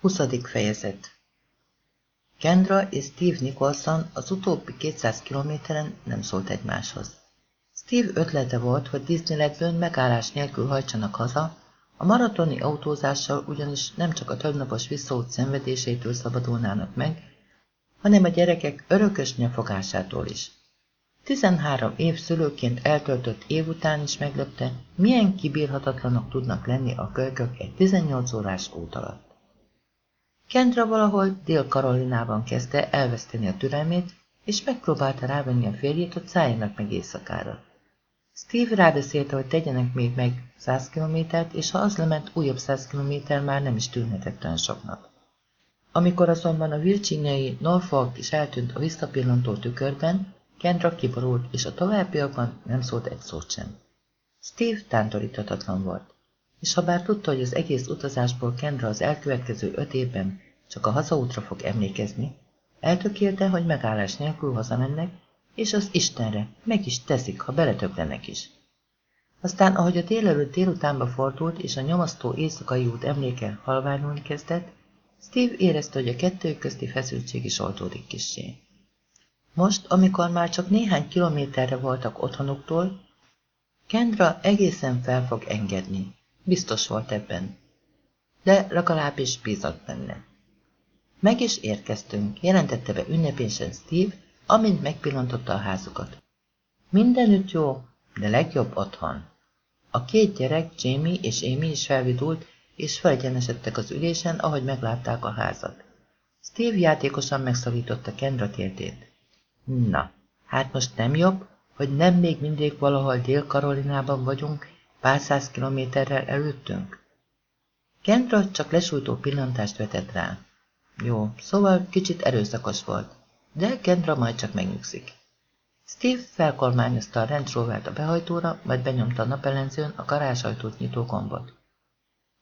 20. fejezet Kendra és Steve Nicholson az utóbbi 200 kilométeren nem szólt egymáshoz. Steve ötlete volt, hogy Disneylandből megállás nélkül hajtsanak haza, a maratoni autózással ugyanis nem csak a többnapos visszaút szenvedésétől szabadulnának meg, hanem a gyerekek örökös nyafogásától is. 13 év szülőként eltöltött év után is meglepte, milyen kibírhatatlanok tudnak lenni a kölykök egy 18 órás út alatt. Kendra valahol Dél-Karolinában kezdte elveszteni a türelmét, és megpróbálta rávenni a férjét, hogy szálljanak meg éjszakára. Steve rábeszélte, hogy tegyenek még meg 100 kilométert, és ha az lement, újabb 100 kilométer már nem is tűnhetett olyan soknak. Amikor azonban a virginiai Norfolk is eltűnt a visszapillantó tükörben, Kendra kiborult, és a továbbiakban nem szólt egy szót sem. Steve tántoríthatatlan volt, és ha bár tudta, hogy az egész utazásból Kendra az elkövetkező öt évben csak a hazaútra fog emlékezni, eltökélte, hogy megállás nélkül hazamennek, és az Istenre meg is teszik, ha beletöklenek is. Aztán, ahogy a délelőtt délutánba fordult, és a nyomasztó éjszakai út emléke halványulni kezdett, Steve érezte, hogy a kettő közti feszültség is oldódik kissé. Most, amikor már csak néhány kilométerre voltak otthonuktól, Kendra egészen fel fog engedni. Biztos volt ebben. De legalábbis bízott benne. Meg is érkeztünk, jelentette be ünnepésen Steve, amint megpillantotta a házukat. Mindenütt jó, de legjobb otthon. A két gyerek, Jamie és Amy is felvidult, és felegyenesedtek az ülésen, ahogy meglátták a házat. Steve játékosan megszalította Kendra tértét. Na, hát most nem jobb, hogy nem még mindig valahol Dél-Karolinában vagyunk, pár száz kilométerrel előttünk? Kendra csak lesújtó pillantást vetett rá. Jó, szóval kicsit erőszakos volt, de Kendra majd csak megnyugszik. Steve felkormányozta a Range Rovert a behajtóra, majd benyomta a napellenzőn a garázsajtót nyitó gombot.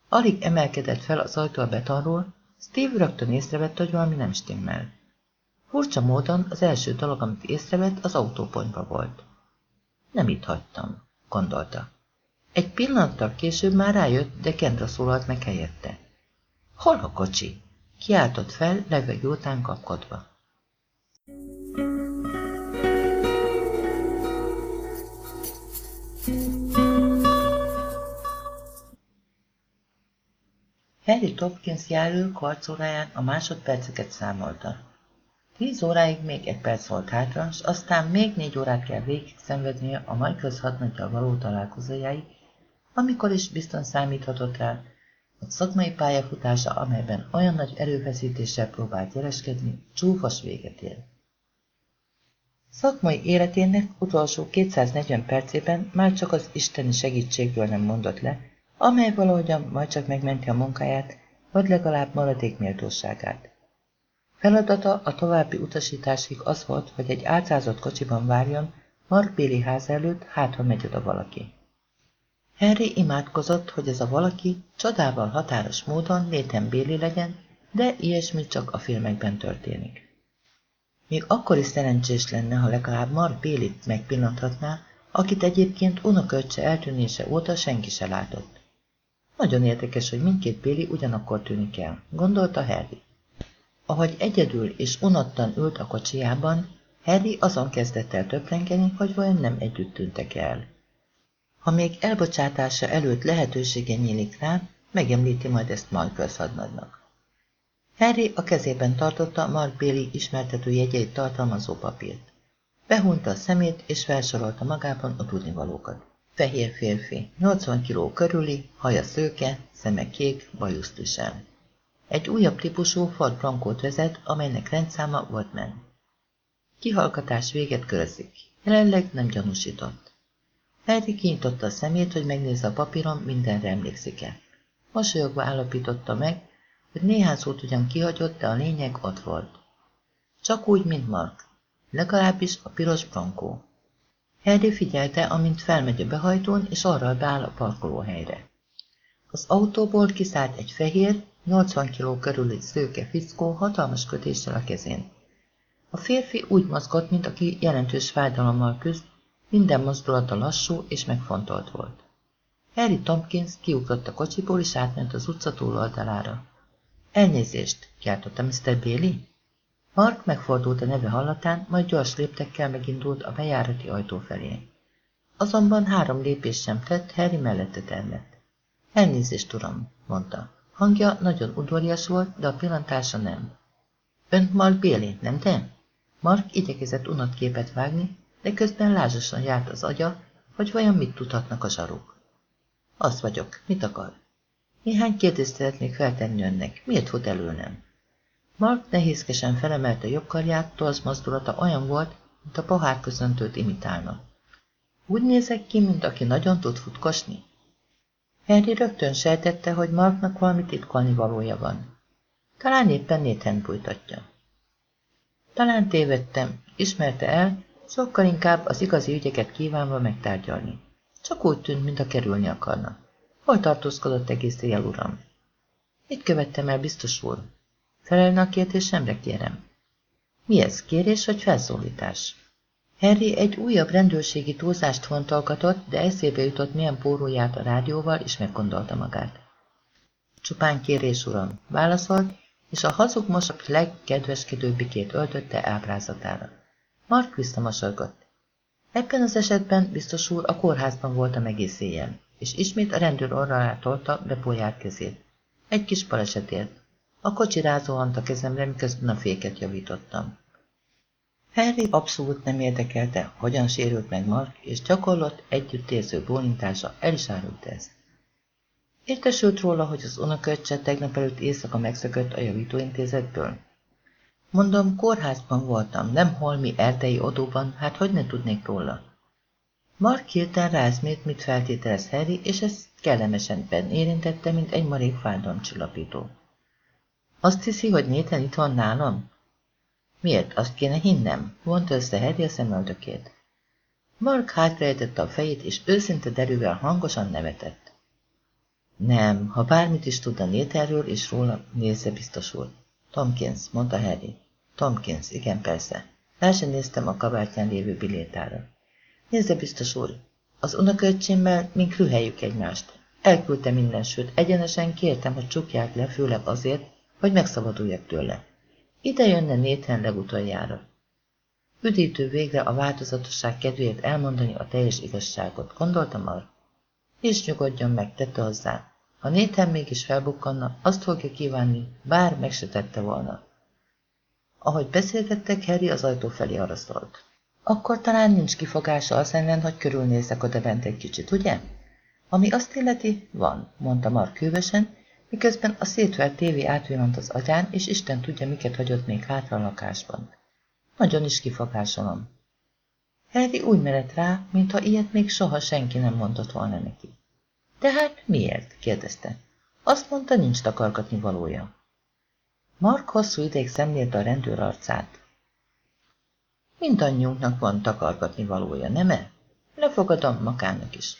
Alig emelkedett fel az ajtó a betonról, Steve rögtön észrevette, hogy valami nem stimmel. Furcsa módon az első dolog, amit észrevett, az autóponyva volt. Nem itt hagytam, gondolta. Egy pillanattal később már rájött, de Kendra szólalt meg helyette. Hol a kocsi? Kiáltott fel, levegő után kapkodva. Harry Topkins jelölő karcóráján a másodperceket számolta. Tíz óráig még egy perc volt hátra, és aztán még négy órát kell végig szenvednie a nagy közhadnagyjal való találkozójáig, amikor is bizton számíthatott rá, hogy szakmai pályafutása, amelyben olyan nagy erőfeszítéssel próbált gyereskedni, csúfos véget ér. Szakmai életének utolsó 240 percében már csak az isteni segítségről nem mondott le, amely valahogyan majd csak megmenti a munkáját, vagy legalább maradék méltóságát. Feladata a további utasításig az volt, hogy egy álcázott kocsiban várjon, Mark Béli ház előtt, hát ha megy oda valaki. Harry imádkozott, hogy ez a valaki csodával határos módon Nathan Béli legyen, de ilyesmi csak a filmekben történik. Még akkor is szerencsés lenne, ha legalább Mark Bélit megpillanthatná, akit egyébként unoköccse eltűnése óta senki se látott. Nagyon érdekes, hogy mindkét Béli ugyanakkor tűnik el, gondolta Harry. Ahogy egyedül és unottan ült a kocsijában, Harry azon kezdett el töprengeni, hogy vajon nem együtt tűntek el. Ha még elbocsátása előtt lehetősége nyílik rá, megemlíti majd ezt Michael hadnagynak. Harry a kezében tartotta Mark Bailey ismertető jegyeit tartalmazó papírt. Behunta a szemét, és felsorolta magában a tudnivalókat. Fehér férfi, 80 kg körüli, haja szőke, szeme kék, bajuszt visel. Egy újabb típusú Ford Brankót vezet, amelynek rendszáma volt men. Kihallgatás véget körzik. Jelenleg nem gyanúsított. Harry kinyitotta a szemét, hogy megnézze a papíron, mindenre emlékszik-e. Mosolyogva állapította meg, hogy néhány szót ugyan kihagyott, de a lényeg ott volt. Csak úgy, mint Mark. Legalábbis a piros Brankó. Harry figyelte, amint felmegy a behajtón, és arra beáll a parkolóhelyre. Az autóból kiszállt egy fehér, 80 kg körüli szőke fickó hatalmas kötéssel a kezén. A férfi úgy mozgott, mint aki jelentős fájdalommal küzd, minden mozdulata lassú és megfontolt volt. Harry Tompkins kiugrott a kocsiból és átment az utca túloldalára. Elnézést, kiáltotta Mr. Bailey. Mark megfordult a neve hallatán, majd gyors léptekkel megindult a bejárati ajtó felé. Azonban három lépés sem tett, Harry mellette termett. Elnézést, uram, mondta. Hangja nagyon udvarias volt, de a pillantása nem. Önt Mark Bailey, nem te? Mark igyekezett unott képet vágni, de közben lázasan járt az agya, hogy vajon mit tudhatnak a zsaruk. Az vagyok, mit akar? Néhány kérdést szeretnék feltenni önnek, miért fut előlem? Mark nehézkesen felemelte jobb karját, torz mozdulata olyan volt, mint a pohár köszöntőt imitálna. Úgy nézek ki, mint aki nagyon tud futkosni? Henry rögtön sejtette, hogy Marknak valami titkolni valója van. Talán éppen Nathan bújtatja. Talán tévedtem, ismerte el, sokkal inkább az igazi ügyeket kívánva megtárgyalni. Csak úgy tűnt, mintha kerülni akarna. Hol tartózkodott egész éjjel, uram? Mit követtem el, biztos úr? Felelne a kérdésemre, kérem. Mi ez, kérés vagy felszólítás? Harry egy újabb rendőrségi túlzást fontolgatott, de eszébe jutott milyen póróját a rádióval, és meggondolta magát. Csupán kérés, uram, válaszolt, és a hazug mosak legkedveskedőbbikét öltötte ábrázatára. Mark visszamosolygott. Ebben az esetben, biztos úr, a kórházban voltam egész éjjel, és ismét a rendőr alá tolta bepójárt kezét. Egy kis balesetért. A kocsi rázóhant a kezemre, miközben a féket javítottam. Harry abszolút nem érdekelte, hogyan sérült meg Mark, és gyakorlott együttérző bólintása el is árult ezt. Értesült róla, hogy az unoköccse tegnap előtt éjszaka megszökött a javítóintézetből? Mondom, kórházban voltam, nem holmi erdei odóban, hát hogy ne tudnék róla? Mark hirtelen rázmét, mit feltételez Harry, és ez kellemesen ben érintette, mint egy marék fájdalomcsillapító. Azt hiszi, hogy Néten itt van nálam? Miért? Azt kéne hinnem, vonta össze Harry a szemöldökét. Mark hátrejtette a fejét, és őszinte derűvel hangosan nevetett. Nem, ha bármit is tudna Néterről és róla, nézze biztosul. Tomkins, mondta Harry. Tomkins, igen persze. El sem néztem a kabátján lévő bilétára. Nézze biztos úr, az unoköcsémmel mink rüheljük egymást. Elküldte minden, sőt, egyenesen kértem, hogy csukják le, főleg azért, hogy megszabaduljak tőle. Ide jönne Nathan legutoljára. Üdítő végre a változatosság kedvéért elmondani a teljes igazságot, gondoltam arra. És nyugodjon meg, tette hozzá. Ha Nathan mégis felbukkanna, azt fogja kívánni, bár meg se tette volna. Ahogy beszélgettek, Harry az ajtó felé arra szólt. Akkor talán nincs kifogása az ellen, hogy körülnézek oda bent egy kicsit, ugye? Ami azt illeti, van, mondta Mark hűvösen, miközben a szétvert tévé átvillant az agyán, és Isten tudja, miket hagyott még hátra a lakásban. Nagyon is kifogásolom. Harry úgy merett rá, mintha ilyet még soha senki nem mondott volna neki. De hát miért? kérdezte. Azt mondta, nincs takargatni valója. Mark hosszú ideig szemlélte a rendőr arcát. Mindannyiunknak van takargatni valója, nem-e? Lefogadom magának is.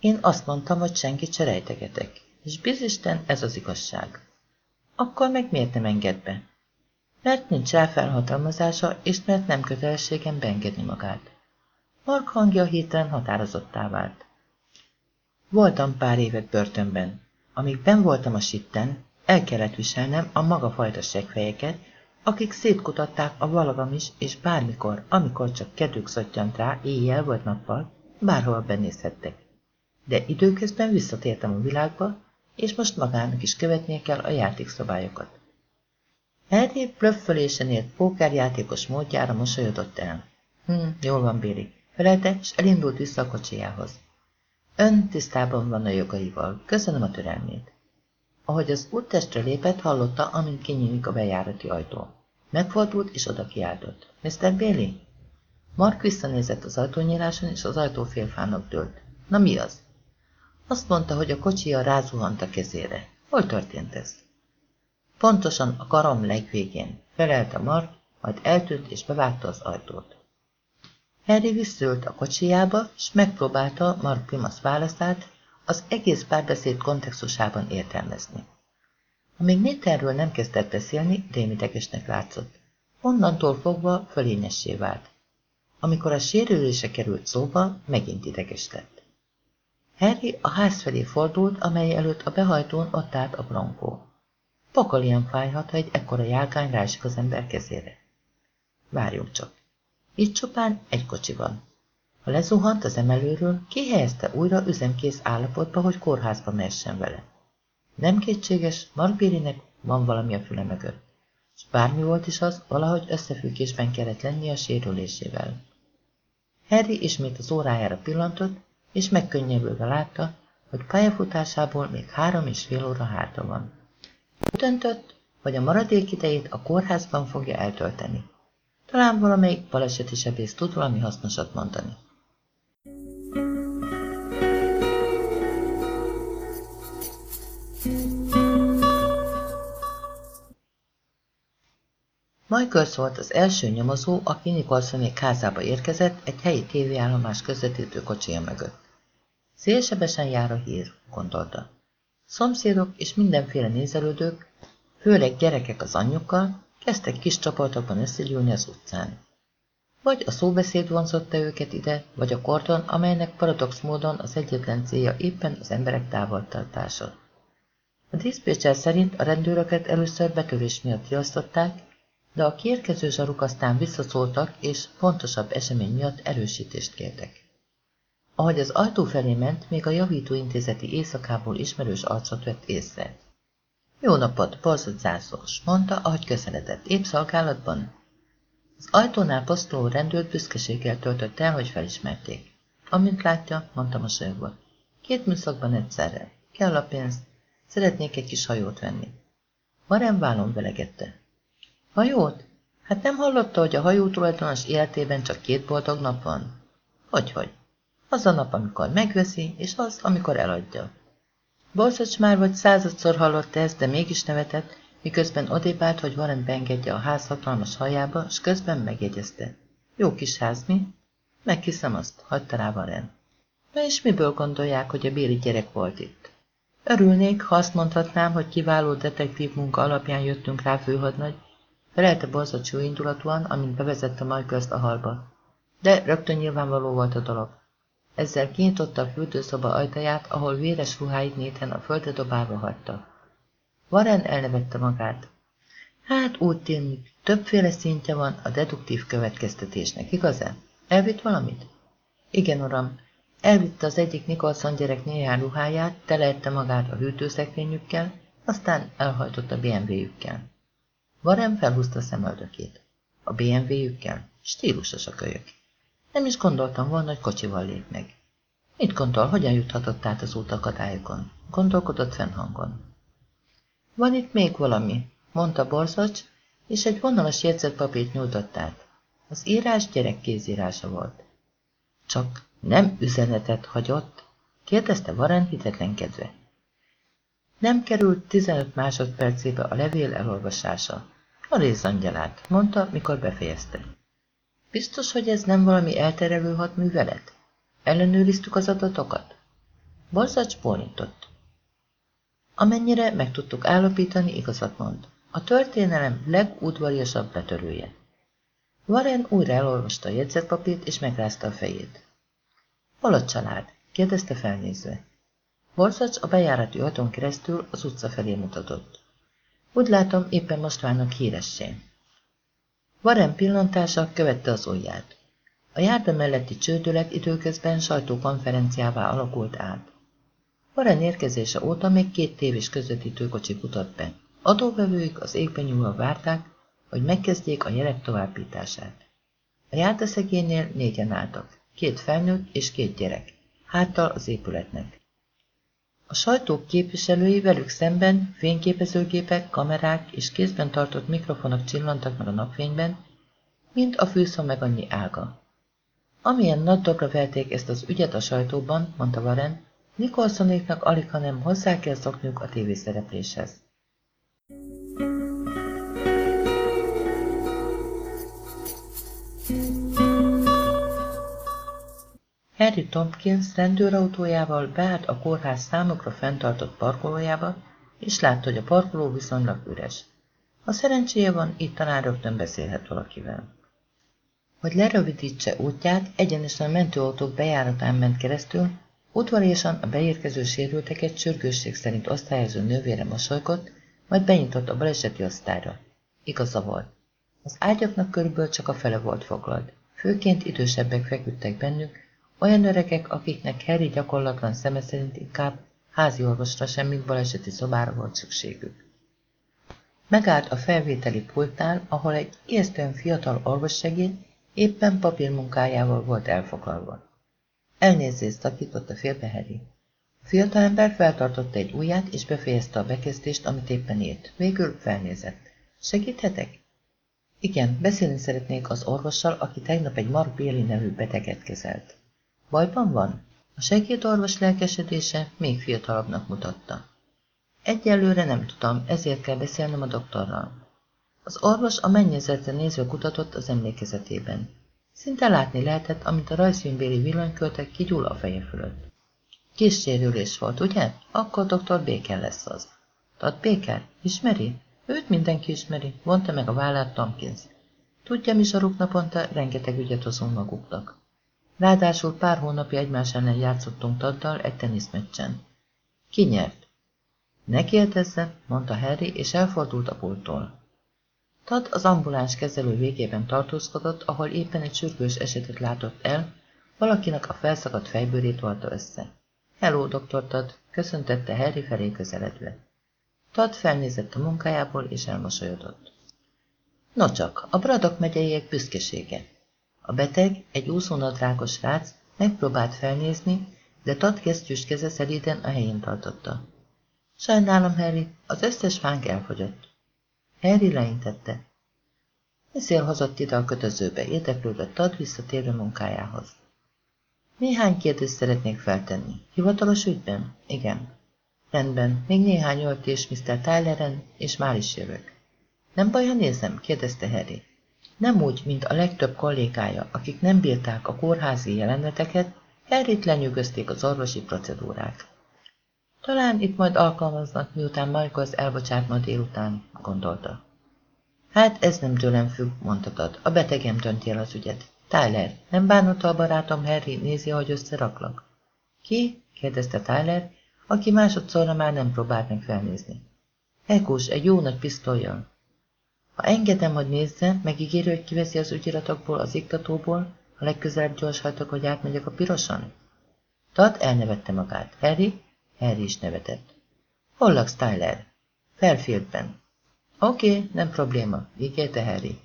Én azt mondtam, hogy senkit se rejtegetek, és bizisten ez az igazság. Akkor meg miért nem enged be? Mert nincs rá felhatalmazása, és mert nem kötelességem beengedni magát. Mark hangja hirtelen határozottá vált. Voltam pár évet börtönben. Amíg ben voltam a sitten, el kellett viselnem a maga fajta segfejeket, akik szétkutatták a valagam is, és bármikor, amikor csak kedvük szottyant rá, éjjel vagy nappal, bárhol benézhettek. De időközben visszatértem a világba, és most magának is követnie kell a játékszabályokat. Harry blöffölésen ért pókerjátékos módjára mosolyodott el. Hm, jól van, Billy, felelte, és elindult vissza a kocsijához. Ön tisztában van a jogaival. Köszönöm a türelmét. Ahogy az úttestre lépett, hallotta, amint kinyílik a bejárati ajtó. Megfordult és oda kiáltott. Mr. Bailey? Mark visszanézett az ajtónyíláson, és az ajtó félfának dőlt. Na mi az? Azt mondta, hogy a kocsia rázuhant a kezére. Hol történt ez? Pontosan a karom legvégén, felelte Mark, majd eltűnt és bevágta az ajtót. Harry visszült a kocsijába, és megpróbálta Mark Primas válaszát az egész párbeszéd kontextusában értelmezni. Amíg Nathanről nem kezdett beszélni, rémidegesnek látszott. Onnantól fogva fölényessé vált. Amikor a sérülése került szóba, megint ideges lett. Harry a ház felé fordult, amely előtt a behajtón ott állt a bronkó. Pakal ilyen fájhat, ha egy ekkora járkány rásik az ember kezére. Várjunk csak. Itt csupán egy kocsi van. Ha lezuhant az emelőről, kihelyezte újra üzemkész állapotba, hogy kórházba mehessen vele. Nem kétséges, Mark van valami a füle mögött. És bármi volt is az, valahogy összefüggésben kellett lenni a sérülésével. Harry ismét az órájára pillantott, és megkönnyebbülve látta, hogy pályafutásából még három és fél óra hátra van. Döntött, hogy a maradék idejét a kórházban fogja eltölteni. Talán valamelyik baleseti sebész tud valami hasznosat mondani. Michaels volt az első nyomozó, aki Nicholsonék házába érkezett egy helyi tévéállomás közvetítő kocsija mögött. Szélsebesen jár a hír, gondolta. Szomszédok és mindenféle nézelődők, főleg gyerekek az anyjukkal, kezdtek kis csoportokban összegyűlni az utcán. Vagy a szóbeszéd vonzotta őket ide, vagy a kordon, amelynek paradox módon az egyetlen célja éppen az emberek távoltartása. A diszpécser szerint a rendőröket először betörés miatt riasztották, de a kiérkező zsaruk aztán visszaszóltak, és fontosabb esemény miatt erősítést kértek. Ahogy az ajtó felé ment, még a javítóintézeti éjszakából ismerős arcot vett észre. Jó napot, borzott zászlós, mondta, ahogy köszönetett. Épp szolgálatban? Az ajtónál posztoló rendőrt büszkeséggel töltött el, hogy felismerték. Amint látja, mondta mosolyogva. Két műszakban egyszerre. Kell a pénz. Szeretnék egy kis hajót venni. Marem vállon velegette. Hajót? Hát nem hallotta, hogy a hajó tulajdonos életében csak két boldog nap van? Hogyhogy? Az a nap, amikor megveszi, és az, amikor eladja. Borszacs már vagy századszor hallotta ezt, de mégis nevetett, miközben odébált, hogy Warren beengedje a ház hatalmas hajába, s közben megjegyezte. Jó kis ház, mi? Meghiszem azt, hagyta rá Warren. Na és miből gondolják, hogy a béli gyerek volt itt? Örülnék, ha azt mondhatnám, hogy kiváló detektív munka alapján jöttünk rá főhadnagy, felelte Borszacs jó indulatúan, amint bevezette Michael-t a halba. De rögtön nyilvánvaló volt a dolog. Ezzel kinyitotta a fürdőszoba ajtaját, ahol véres ruháit néten a földre dobálva hagyta. Varen elnevette magát. Hát úgy tűnik, többféle szintje van a deduktív következtetésnek, igaz-e? Elvitt valamit? Igen, uram. Elvitte az egyik Nicholson gyerek néhány ruháját, teleette magát a hűtőszekrényükkel, aztán elhajtott a BMW-jükkel. Varem felhúzta szemöldökét. A BMW-jükkel? Stílusos a kölyök. Nem is gondoltam volna, hogy kocsival lép meg. Mit gondol, hogyan juthatott át az út akadályokon? Gondolkodott fennhangon. Van itt még valami, mondta Borzacs, és egy vonalas jegyzetpapírt nyújtott át. Az írás gyerek kézírása volt. Csak nem üzenetet hagyott? kérdezte Varen hitetlenkedve. Nem került 15 másodpercébe a levél elolvasása. A részangyalát, mondta, mikor befejezte. Biztos, hogy ez nem valami elterelő hadművelet? Ellenőriztük az adatokat? Borzacs bólintott. Amennyire meg tudtuk állapítani, igazat mond. A történelem legudvariasabb betörője. Warren újra elolvasta a jegyzetpapírt, és megrázta a fejét. Hol a család? kérdezte felnézve. Borzacs a bejárati ajtón keresztül az utca felé mutatott. Úgy látom, éppen most válnak híressé. Varen pillantása követte az ujját. A járda melletti csődület időközben sajtókonferenciává alakult át. Varen érkezése óta még két tévés közvetítőkocsi futott be. Adóvevőik az égben nyúlva várták, hogy megkezdjék a jelek továbbítását. A járdaszegénél négyen álltak, két felnőtt és két gyerek, háttal az épületnek. A sajtók képviselői velük szemben fényképezőgépek, kamerák és kézben tartott mikrofonok csillantak meg a napfényben, mint a fűszó meg annyi ága. Amilyen nagy dobra verték ezt az ügyet a sajtóban, mondta Warren, Nicholsonéknak alig, hanem hozzá kell szokniuk a tévészerepléshez. Harry Tompkins rendőrautójával beállt a kórház számokra fenntartott parkolójába, és látta, hogy a parkoló viszonylag üres. Ha szerencséje van, itt talán rögtön beszélhet valakivel. Hogy lerövidítse útját, egyenesen a mentőautók bejáratán ment keresztül, udvariasan a beérkező sérülteket sürgősség szerint osztályozó nővére mosolygott, majd benyitott a baleseti osztályra. Igaza volt. Az ágyaknak körülbelül csak a fele volt foglalt. Főként idősebbek feküdtek bennük, olyan öregek, akiknek Harry gyakorlatlan szeme szerint inkább házi orvosra sem, mint baleseti szobára volt szükségük. Megállt a felvételi pultnál, ahol egy ijesztően fiatal orvossegéd éppen papírmunkájával volt elfoglalva. Elnézést szakította félbe Harry. A fiatalember feltartotta egy ujját, és befejezte a bekezdést, amit éppen írt. Végül felnézett. Segíthetek? Igen, beszélni szeretnék az orvossal, aki tegnap egy Mark Béli nevű beteget kezelt. Bajban van? A segédorvos lelkesedése még fiatalabbnak mutatta. Egyelőre nem tudom, ezért kell beszélnem a doktorral. Az orvos a mennyezetre nézve kutatott az emlékezetében. Szinte látni lehetett, amint a rajzfilmbéli villanyköltek kigyúl a feje fölött. Kis sérülés volt, ugye? Akkor doktor Béker lesz az. Tad Béker? Ismeri? Őt mindenki ismeri, vonta meg a vállát Tompkins. Tudja, mi zsaruk naponta rengeteg ügyet hozunk maguknak. Ráadásul pár hónapja egymás ellen játszottunk Taddal egy teniszmeccsen. Ki nyert? Ne kérdezze, mondta Harry, és elfordult a pulttól. Tad az ambuláns kezelő végében tartózkodott, ahol éppen egy sürgős esetet látott el, valakinek a felszakadt fejbőrét volta össze. Hello, doktor Tad, köszöntette Harry felé közeledve. Tad felnézett a munkájából, és elmosolyodott. Nocsak, a Bradok megyeiek büszkesége. A beteg, egy úszónadrágos rác, megpróbált felnézni, de Tad kesztyűs keze szeriden a helyén tartotta. Sajnálom, Harry, az összes fánk elfogyott. Harry leintette. Ezért hozott ide a kötözőbe, érdeklődött Tad visszatérő munkájához. Néhány kérdést szeretnék feltenni. Hivatalos ügyben? Igen. Rendben, még néhány öltés Mr. Tyleren, és már is jövök. Nem baj, ha nézem? kérdezte Harry. Nem úgy, mint a legtöbb kollégája, akik nem bírták a kórházi jeleneteket, Harryt lenyűgözték az orvosi procedúrák. Talán itt majd alkalmaznak, miután Michaels elbocsát ma délután, gondolta. Hát ez nem tőlem függ, mondhatod, a betegem dönti el az ügyet. Tyler, nem bánta a barátom Harry, nézi, hogy összeraklak? Ki? kérdezte Tyler, aki másodszorra már nem próbált meg felnézni. Hekus, egy jó nagy pisztolyjal. Ha engedem, hogy nézze, megígérő, hogy kiveszi az ügyiratokból, az iktatóból, ha legközelebb gyorshajtok, hogy átmegyek a pirosan? Tad elnevette magát. Harry? Harry is nevetett. Hol laksz, Tyler? Fairfieldben. Oké, okay, nem probléma, ígérte Harry.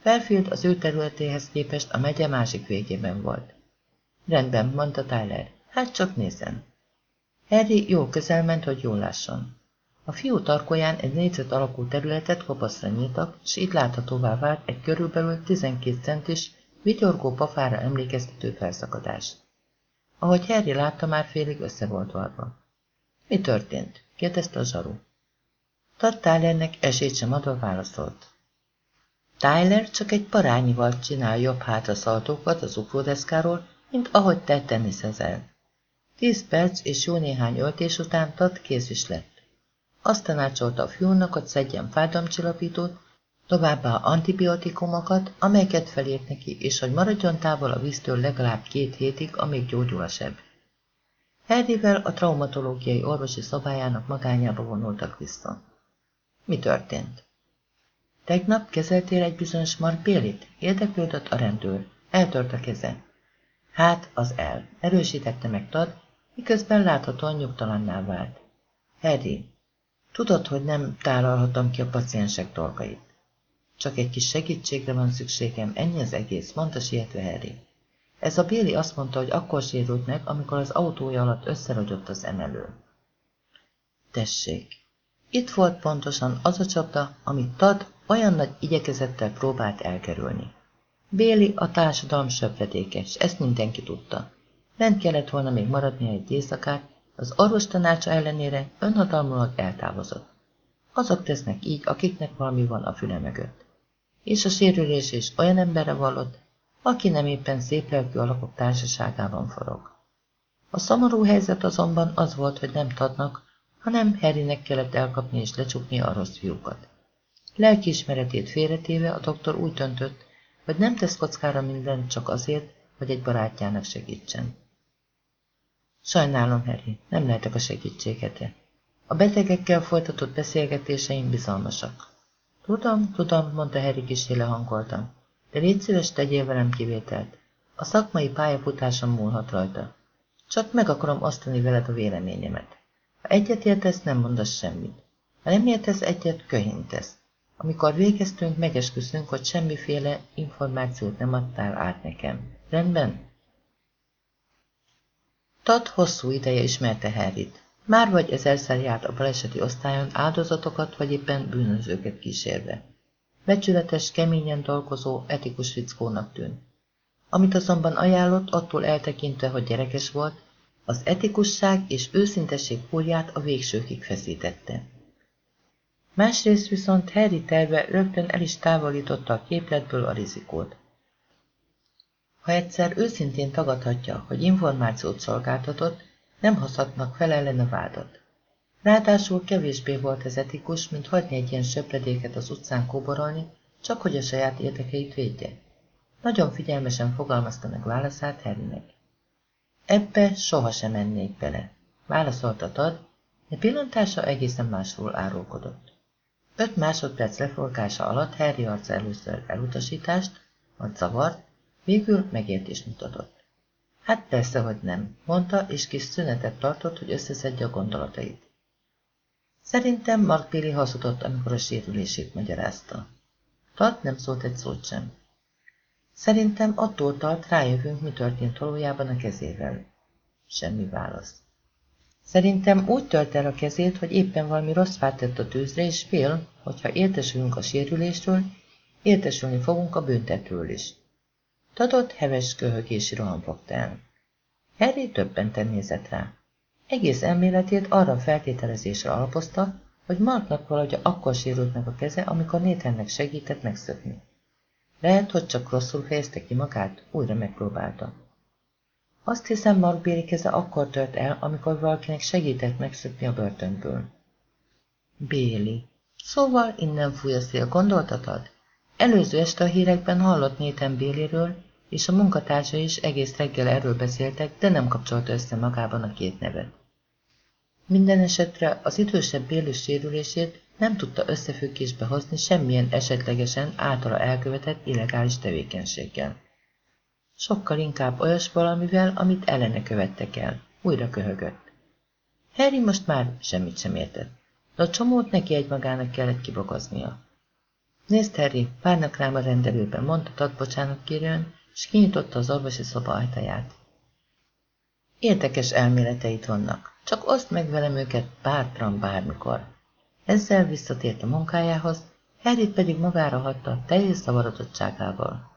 Fairfield az ő területéhez képest a megye másik végében volt. Rendben, mondta Tyler. Hát csak nézzen. Harry jó közel ment, hogy jól lásson. A fiú tarkóján egy négyzet alakú területet kopaszra nyíltak, s itt láthatóvá vált egy körülbelül 12 centis, vigyorgó pafára emlékeztető felszakadás. Ahogy Harry látta, már félig össze volt varva. Mi történt? kérdezte a zsaru. Tad Tylernek esélyt sem adva válaszolt. Tyler csak egy parányival csinál jobb hátra szaltókat az ufódeszkáról, mint ahogy te teniszezel. Tíz perc és jó néhány öltés után Tad kész is lett. Azt tanácsolta a fiúnak, hogy szedjen fájdalomcsillapítót, továbbá antibiotikumokat, amelyeket felírt neki, és hogy maradjon távol a víztől legalább két hétig, amíg gyógyul a seb. Harryvel a traumatológiai orvosi szobájának magányába vonultak vissza. Mi történt? Tegnap kezeltél egy bizonyos Mark Bélit? Érdeklődött a rendőr. Eltört a keze. Hát, az el. Erősítette meg Tad, miközben láthatóan nyugtalanná vált. Harry, tudod, hogy nem tálalhatom ki a paciensek dolgait. Csak egy kis segítségre van szükségem, ennyi az egész, mondta sietve Harry. Ez a Béli azt mondta, hogy akkor sérült meg, amikor az autója alatt összeragyott az emelő. Tessék, itt volt pontosan az a csapda, amit Tad olyan nagy igyekezettel próbált elkerülni. Béli a társadalom söpredékes, ezt mindenki tudta. Bent kellett volna még maradnia egy éjszakát, az orvos tanácsa ellenére önhatalmulag eltávozott. Azok tesznek így, akiknek valami van a füle mögött. És a sérülés is olyan emberre vallott, aki nem éppen szép lelkű alakok társaságában forog. A szomorú helyzet azonban az volt, hogy nem tadnak, hanem Harrynek kellett elkapni és lecsukni a rossz fiúkat. Lelkiismeretét félretéve a doktor úgy döntött, hogy nem tesz kockára mindent csak azért, hogy egy barátjának segítsen. Sajnálom, Harry, nem lehetek a segítségete. A betegekkel folytatott beszélgetéseim bizalmasak. Tudom, tudom, mondta Harry kísérle hangoltan, de légy szíves, tegyél velem kivételt. A szakmai pályafutásom múlhat rajta. Csak meg akarom osztani veled a véleményemet. Ha egyet értesz, nem mondasz semmit. Ha nem értesz egyet, köhintesz. Amikor végeztünk, megesküszünk, hogy semmiféle információt nem adtál át nekem. Rendben? Tad hosszú ideje ismerte Harryt. Már vagy ezerszer járt a baleseti osztályon áldozatokat, vagy éppen bűnözőket kísérve. Becsületes, keményen dolgozó, etikus fickónak tűnt. Amit azonban ajánlott, attól eltekintve, hogy gyerekes volt, az etikusság és őszintesség fúrját a végsőkig feszítette. Másrészt viszont Harry terve rögtön el is távolította a képletből a rizikót. Ha egyszer őszintén tagadhatja, hogy információt szolgáltatott, nem hozhatnak fel ellen a vádat. Ráadásul kevésbé volt ez etikus, mint hagyni egy ilyen söpredéket az utcán kóborolni, csak hogy a saját érdekeit védje. Nagyon figyelmesen fogalmazta meg válaszát Harrynek. Ebbe sohasem mennék bele, válaszolta Tad, de pillantása egészen másról árulkodott. Öt másodperc leforgása alatt Harry arca először elutasítást, majd zavart, végül megértést mutatott. Hát persze, hogy nem, mondta, és kis szünetet tartott, hogy összeszedje a gondolatait. Szerintem Mark Billy hazudott, amikor a sérülését magyarázta. Tart nem szólt egy szót sem. Szerintem attól tart, rájövünk, mi történt valójában a kezével. Semmi válasz. Szerintem úgy tölt el a kezét, hogy éppen valami rossz fát tett a tűzre, és fél, hogyha értesülünk a sérülésről, értesülni fogunk a büntetről is. Tatott heves köhögési roham fogta el. Harry többenten nézett rá. Egész elméletét arra feltételezésre alapozta, hogy Marknak valahogy akkor sérült meg a keze, amikor Nathannek segített megszökni. Lehet, hogy csak rosszul fejezte ki magát, újra megpróbálta. Azt hiszem, Mark Béli keze akkor tört el, amikor valakinek segített megszökni a börtönből. Béli. Szóval innen fúj a szél, gondoltatad? Előző este a hírekben hallott Nathan Béliről, és a munkatársa is egész reggel erről beszéltek, de nem kapcsolta össze magában a két nevet. Minden esetre az idősebb Béli sérülését nem tudta összefüggésbe hozni semmilyen esetlegesen általa elkövetett illegális tevékenységgel. Sokkal inkább olyas valamivel, amit ellene követtek el. Újra köhögött. Harry most már semmit sem értett, de a csomót neki egy magának kellett kibokoznia. Nézd, Harry, várnak rám a rendelőben, mondta bocsánat kérően, és kinyitotta az orvosi szoba ajtaját. Érdekes elméleteid vannak, csak oszd meg velem őket bátran bármikor. Ezzel visszatért a munkájához, Harry pedig magára hagyta teljes zavarodottságával.